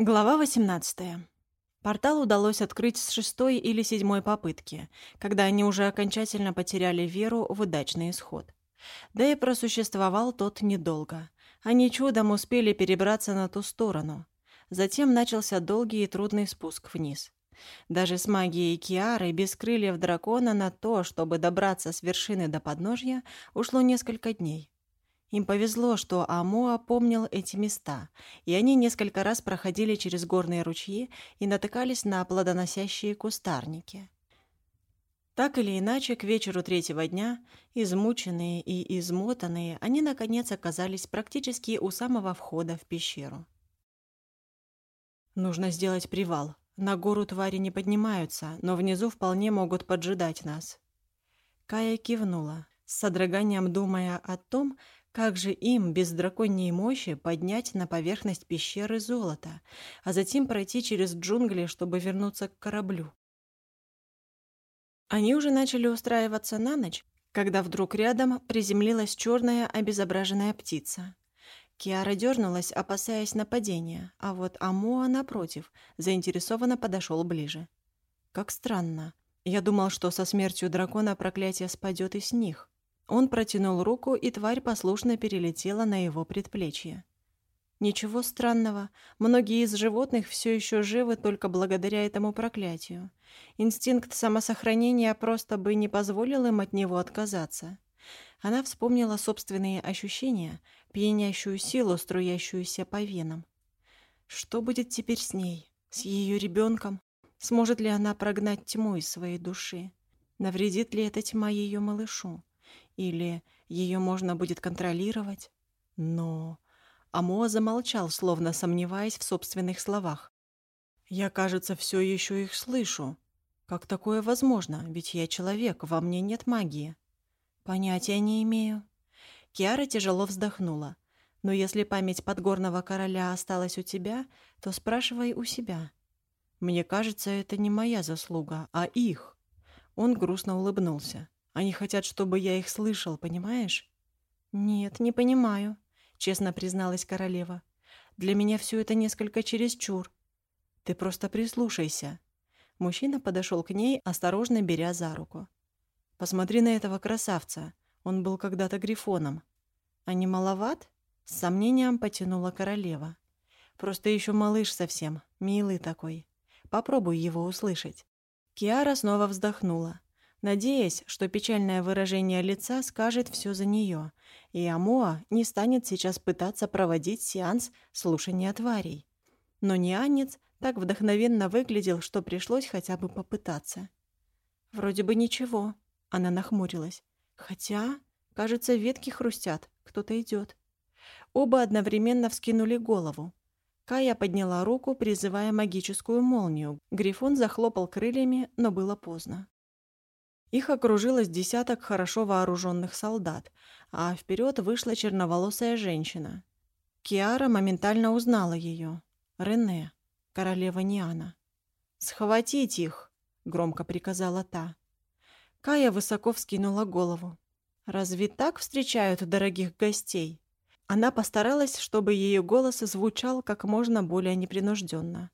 Глава 18. Портал удалось открыть с шестой или седьмой попытки, когда они уже окончательно потеряли веру в удачный исход. Да и просуществовал тот недолго. Они чудом успели перебраться на ту сторону. Затем начался долгий и трудный спуск вниз. Даже с магией Киары без крыльев дракона на то, чтобы добраться с вершины до подножья, ушло несколько дней. Им повезло, что Амоа помнил эти места, и они несколько раз проходили через горные ручьи и натыкались на плодоносящие кустарники. Так или иначе, к вечеру третьего дня, измученные и измотанные, они, наконец, оказались практически у самого входа в пещеру. «Нужно сделать привал. На гору твари не поднимаются, но внизу вполне могут поджидать нас». Кая кивнула, с содроганием думая о том, как же им без драконьей мощи поднять на поверхность пещеры золото, а затем пройти через джунгли, чтобы вернуться к кораблю? Они уже начали устраиваться на ночь, когда вдруг рядом приземлилась черная обезображенная птица. Киара дернулась, опасаясь нападения, а вот Амоа, напротив, заинтересованно подошел ближе. Как странно. Я думал, что со смертью дракона проклятие спадет и с них. Он протянул руку, и тварь послушно перелетела на его предплечье. Ничего странного, многие из животных все еще живы только благодаря этому проклятию. Инстинкт самосохранения просто бы не позволил им от него отказаться. Она вспомнила собственные ощущения, пьянящую силу, струящуюся по венам. Что будет теперь с ней, с ее ребенком? Сможет ли она прогнать тьму из своей души? Навредит ли эта тьма ее малышу? Или ее можно будет контролировать? Но... Амоа замолчал, словно сомневаясь в собственных словах. «Я, кажется, все еще их слышу. Как такое возможно? Ведь я человек, во мне нет магии». «Понятия не имею». Киара тяжело вздохнула. «Но если память подгорного короля осталась у тебя, то спрашивай у себя». «Мне кажется, это не моя заслуга, а их». Он грустно улыбнулся. Они хотят, чтобы я их слышал, понимаешь? Нет, не понимаю, честно призналась королева. Для меня все это несколько чересчур. Ты просто прислушайся. Мужчина подошел к ней, осторожно беря за руку. Посмотри на этого красавца. Он был когда-то грифоном. А не маловат? С сомнением потянула королева. Просто еще малыш совсем, милый такой. Попробуй его услышать. Киара снова вздохнула надеясь, что печальное выражение лица скажет все за нее, и Амоа не станет сейчас пытаться проводить сеанс слушания тварей. Но Нианец так вдохновенно выглядел, что пришлось хотя бы попытаться. «Вроде бы ничего», — она нахмурилась. «Хотя, кажется, ветки хрустят, кто-то идет. Оба одновременно вскинули голову. Кая подняла руку, призывая магическую молнию. Грифон захлопал крыльями, но было поздно. Их окружилось десяток хорошо вооруженных солдат, а вперед вышла черноволосая женщина. Киара моментально узнала ее. Рене, королева Ниана. «Схватить их!» — громко приказала та. Кая высоко вскинула голову. «Разве так встречают дорогих гостей?» Она постаралась, чтобы ее голос звучал как можно более непринужденно.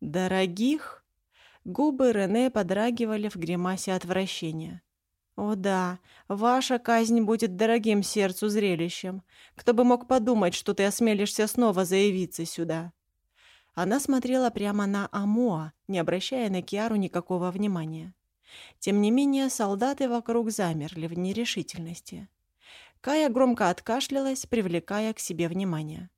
«Дорогих?» Губы Рене подрагивали в гримасе отвращения. «О да, ваша казнь будет дорогим сердцу зрелищем. Кто бы мог подумать, что ты осмелишься снова заявиться сюда?» Она смотрела прямо на Амоа, не обращая на Киару никакого внимания. Тем не менее, солдаты вокруг замерли в нерешительности. Кая громко откашлялась, привлекая к себе внимание.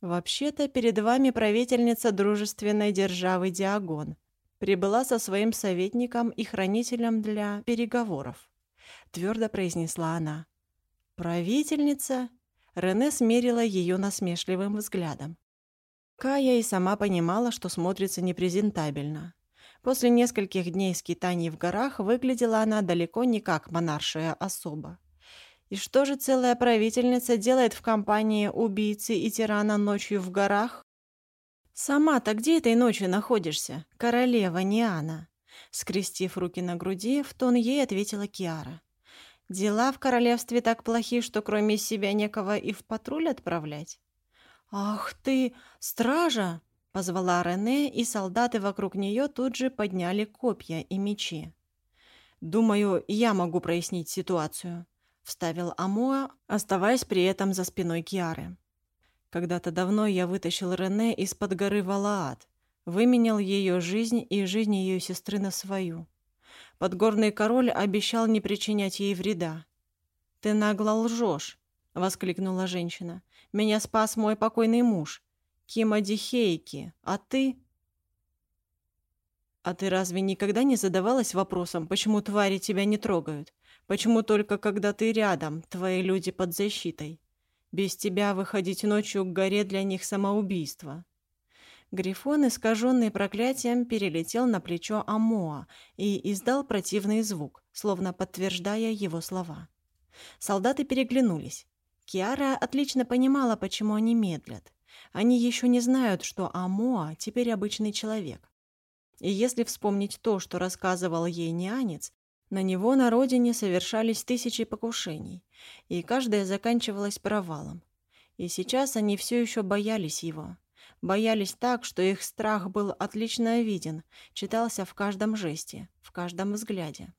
«Вообще-то перед вами правительница дружественной державы Диагон», прибыла со своим советником и хранителем для переговоров. Твердо произнесла она. «Правительница?» Рене смерила ее насмешливым взглядом. Кая и сама понимала, что смотрится непрезентабельно. После нескольких дней скитаний в горах выглядела она далеко не как монаршая особа. И что же целая правительница делает в компании убийцы и тирана ночью в горах? «Сама-то где этой ночью находишься, королева Ниана?» Скрестив руки на груди, в тон ей ответила Киара. «Дела в королевстве так плохи, что кроме себя некого и в патруль отправлять?» «Ах ты, стража! — позвала Рене, и солдаты вокруг нее тут же подняли копья и мечи. «Думаю, я могу прояснить ситуацию», — вставил Амоа, оставаясь при этом за спиной Киары. «Когда-то давно я вытащил Рене из-под горы Валаат, выменял ее жизнь и жизнь ее сестры на свою. Подгорный король обещал не причинять ей вреда. «Ты нагло лжешь», — воскликнула женщина. «Меня спас мой покойный муж, Кима Дихейки, а ты...» «А ты разве никогда не задавалась вопросом, почему твари тебя не трогают? Почему только когда ты рядом, твои люди под защитой? Без тебя выходить ночью к горе для них самоубийство». Грифон, искаженный проклятием, перелетел на плечо Амоа и издал противный звук, словно подтверждая его слова. Солдаты переглянулись. Киара отлично понимала, почему они медлят. Они еще не знают, что Амоа теперь обычный человек. И если вспомнить то, что рассказывал ей нянец, на него на родине совершались тысячи покушений, и каждая заканчивалась провалом. И сейчас они все еще боялись его. Боялись так, что их страх был отлично виден, читался в каждом жесте, в каждом взгляде.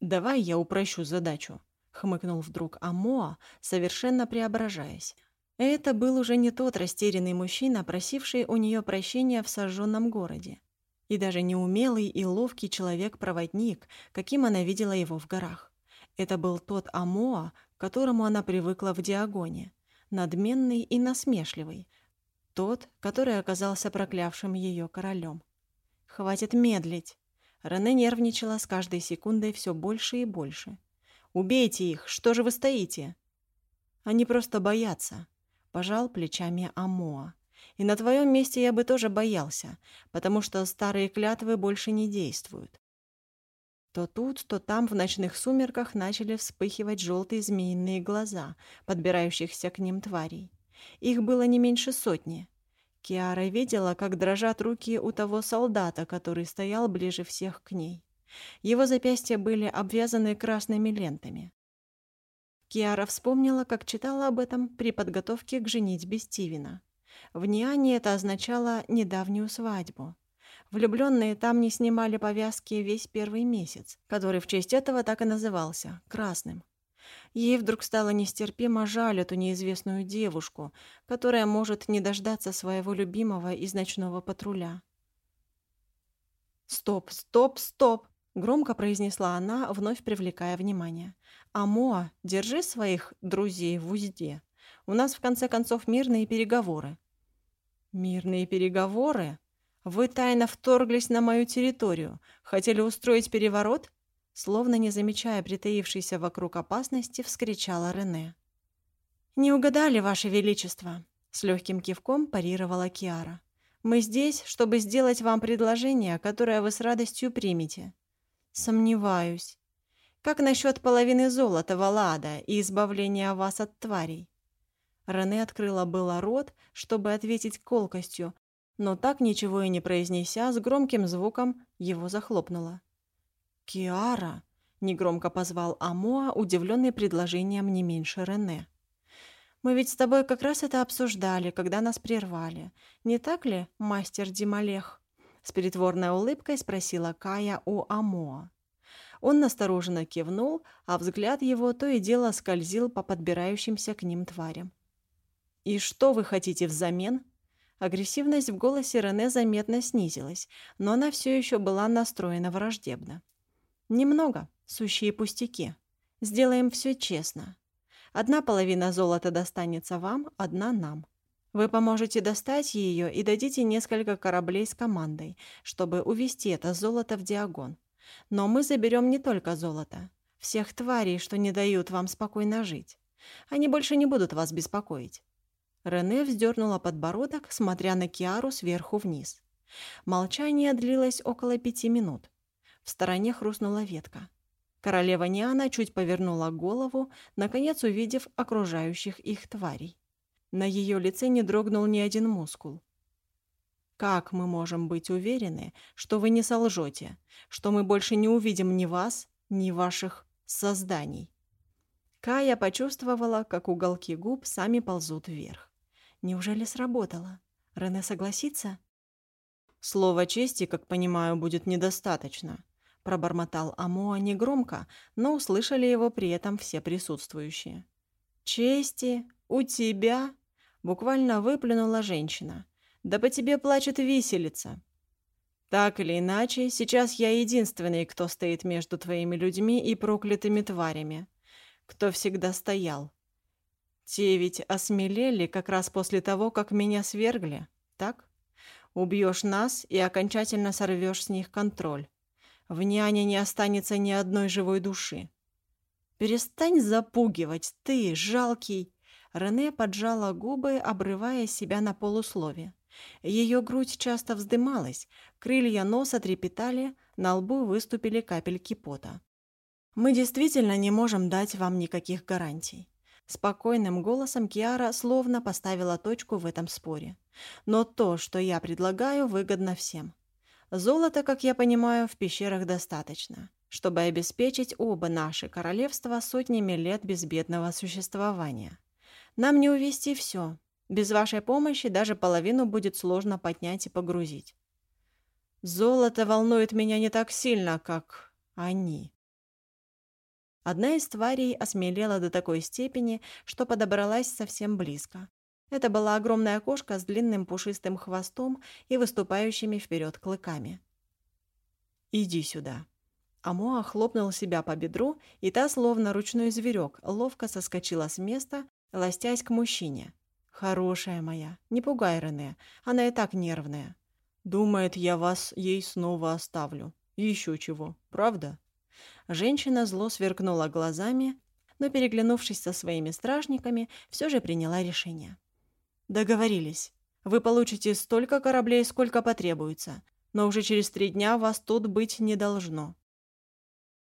«Давай я упрощу задачу», — хмыкнул вдруг Амоа, совершенно преображаясь. Это был уже не тот растерянный мужчина, просивший у нее прощения в сожженном городе. И даже неумелый и ловкий человек-проводник, каким она видела его в горах. Это был тот Амоа, к которому она привыкла в Диагоне. Надменный и насмешливый. Тот, который оказался проклявшим ее королем. «Хватит медлить!» Рене нервничала с каждой секундой все больше и больше. «Убейте их! Что же вы стоите?» «Они просто боятся», — пожал плечами Амоа. «И на твоем месте я бы тоже боялся, потому что старые клятвы больше не действуют». То тут, то там в ночных сумерках начали вспыхивать желтые змеиные глаза, подбирающихся к ним тварей. Их было не меньше сотни. Киара видела, как дрожат руки у того солдата, который стоял ближе всех к ней. Его запястья были обвязаны красными лентами. Киара вспомнила, как читала об этом при подготовке к женитьбе Стивена. В Ниане это означало недавнюю свадьбу. Влюбленные там не снимали повязки весь первый месяц, который в честь этого так и назывался – красным. Ей вдруг стало нестерпимо жаль эту неизвестную девушку, которая может не дождаться своего любимого из ночного патруля. «Стоп, стоп, стоп!» — громко произнесла она, вновь привлекая внимание. «Амоа, держи своих друзей в узде. У нас, в конце концов, мирные переговоры». «Мирные переговоры? Вы тайно вторглись на мою территорию, хотели устроить переворот?» Словно не замечая притаившейся вокруг опасности, вскричала Рене. «Не угадали, Ваше Величество!» С легким кивком парировала Киара. «Мы здесь, чтобы сделать вам предложение, которое вы с радостью примете». «Сомневаюсь. Как насчет половины золота Валада и избавления вас от тварей?» Рене открыла было рот, чтобы ответить колкостью, но так ничего и не произнеся, с громким звуком его захлопнула. «Киара!» — негромко позвал Амоа, удивленный предложением не меньше Рене. «Мы ведь с тобой как раз это обсуждали, когда нас прервали. Не так ли, мастер Дималех?» С притворной улыбкой спросила Кая у Амоа. Он настороженно кивнул, а взгляд его то и дело скользил по подбирающимся к ним тварям. «И что вы хотите взамен?» Агрессивность в голосе Рене заметно снизилась, но она все еще была настроена враждебно. Немного, сущие пустяки. Сделаем все честно. Одна половина золота достанется вам, одна нам. Вы поможете достать ее и дадите несколько кораблей с командой, чтобы увести это золото в Диагон. Но мы заберем не только золото. Всех тварей, что не дают вам спокойно жить. Они больше не будут вас беспокоить. Рене вздернула подбородок, смотря на Киару сверху вниз. Молчание длилось около пяти минут. В стороне хрустнула ветка. Королева Ниана чуть повернула голову, наконец увидев окружающих их тварей. На ее лице не дрогнул ни один мускул. «Как мы можем быть уверены, что вы не солжете, что мы больше не увидим ни вас, ни ваших созданий?» Кая почувствовала, как уголки губ сами ползут вверх. Неужели сработало? Рене согласится? Слова чести, как понимаю, будет недостаточно, пробормотал Амоа негромко, но услышали его при этом все присутствующие. «Чести? У тебя?» — буквально выплюнула женщина. «Да по тебе плачет виселица!» «Так или иначе, сейчас я единственный, кто стоит между твоими людьми и проклятыми тварями. Кто всегда стоял. Те ведь осмелели как раз после того, как меня свергли, так? Убьешь нас и окончательно сорвешь с них контроль. В няне не останется ни одной живой души. «Перестань запугивать, ты, жалкий!» Рене поджала губы, обрывая себя на полуслове. Ее грудь часто вздымалась, крылья носа трепетали, на лбу выступили капельки пота. «Мы действительно не можем дать вам никаких гарантий». Спокойным голосом Киара словно поставила точку в этом споре. «Но то, что я предлагаю, выгодно всем. Золота, как я понимаю, в пещерах достаточно, чтобы обеспечить оба наши королевства сотнями лет безбедного существования. Нам не увести все. Без вашей помощи даже половину будет сложно поднять и погрузить. Золото волнует меня не так сильно, как они. Одна из тварей осмелела до такой степени, что подобралась совсем близко. Это была огромная кошка с длинным пушистым хвостом и выступающими вперед клыками. «Иди сюда». Амоа хлопнул себя по бедру, и та, словно ручной зверек, ловко соскочила с места, ластясь к мужчине. «Хорошая моя, не пугай Рене, она и так нервная. Думает, я вас ей снова оставлю. Еще чего, правда?» Женщина зло сверкнула глазами, но, переглянувшись со своими стражниками, все же приняла решение. «Договорились. Вы получите столько кораблей, сколько потребуется, но уже через три дня вас тут быть не должно.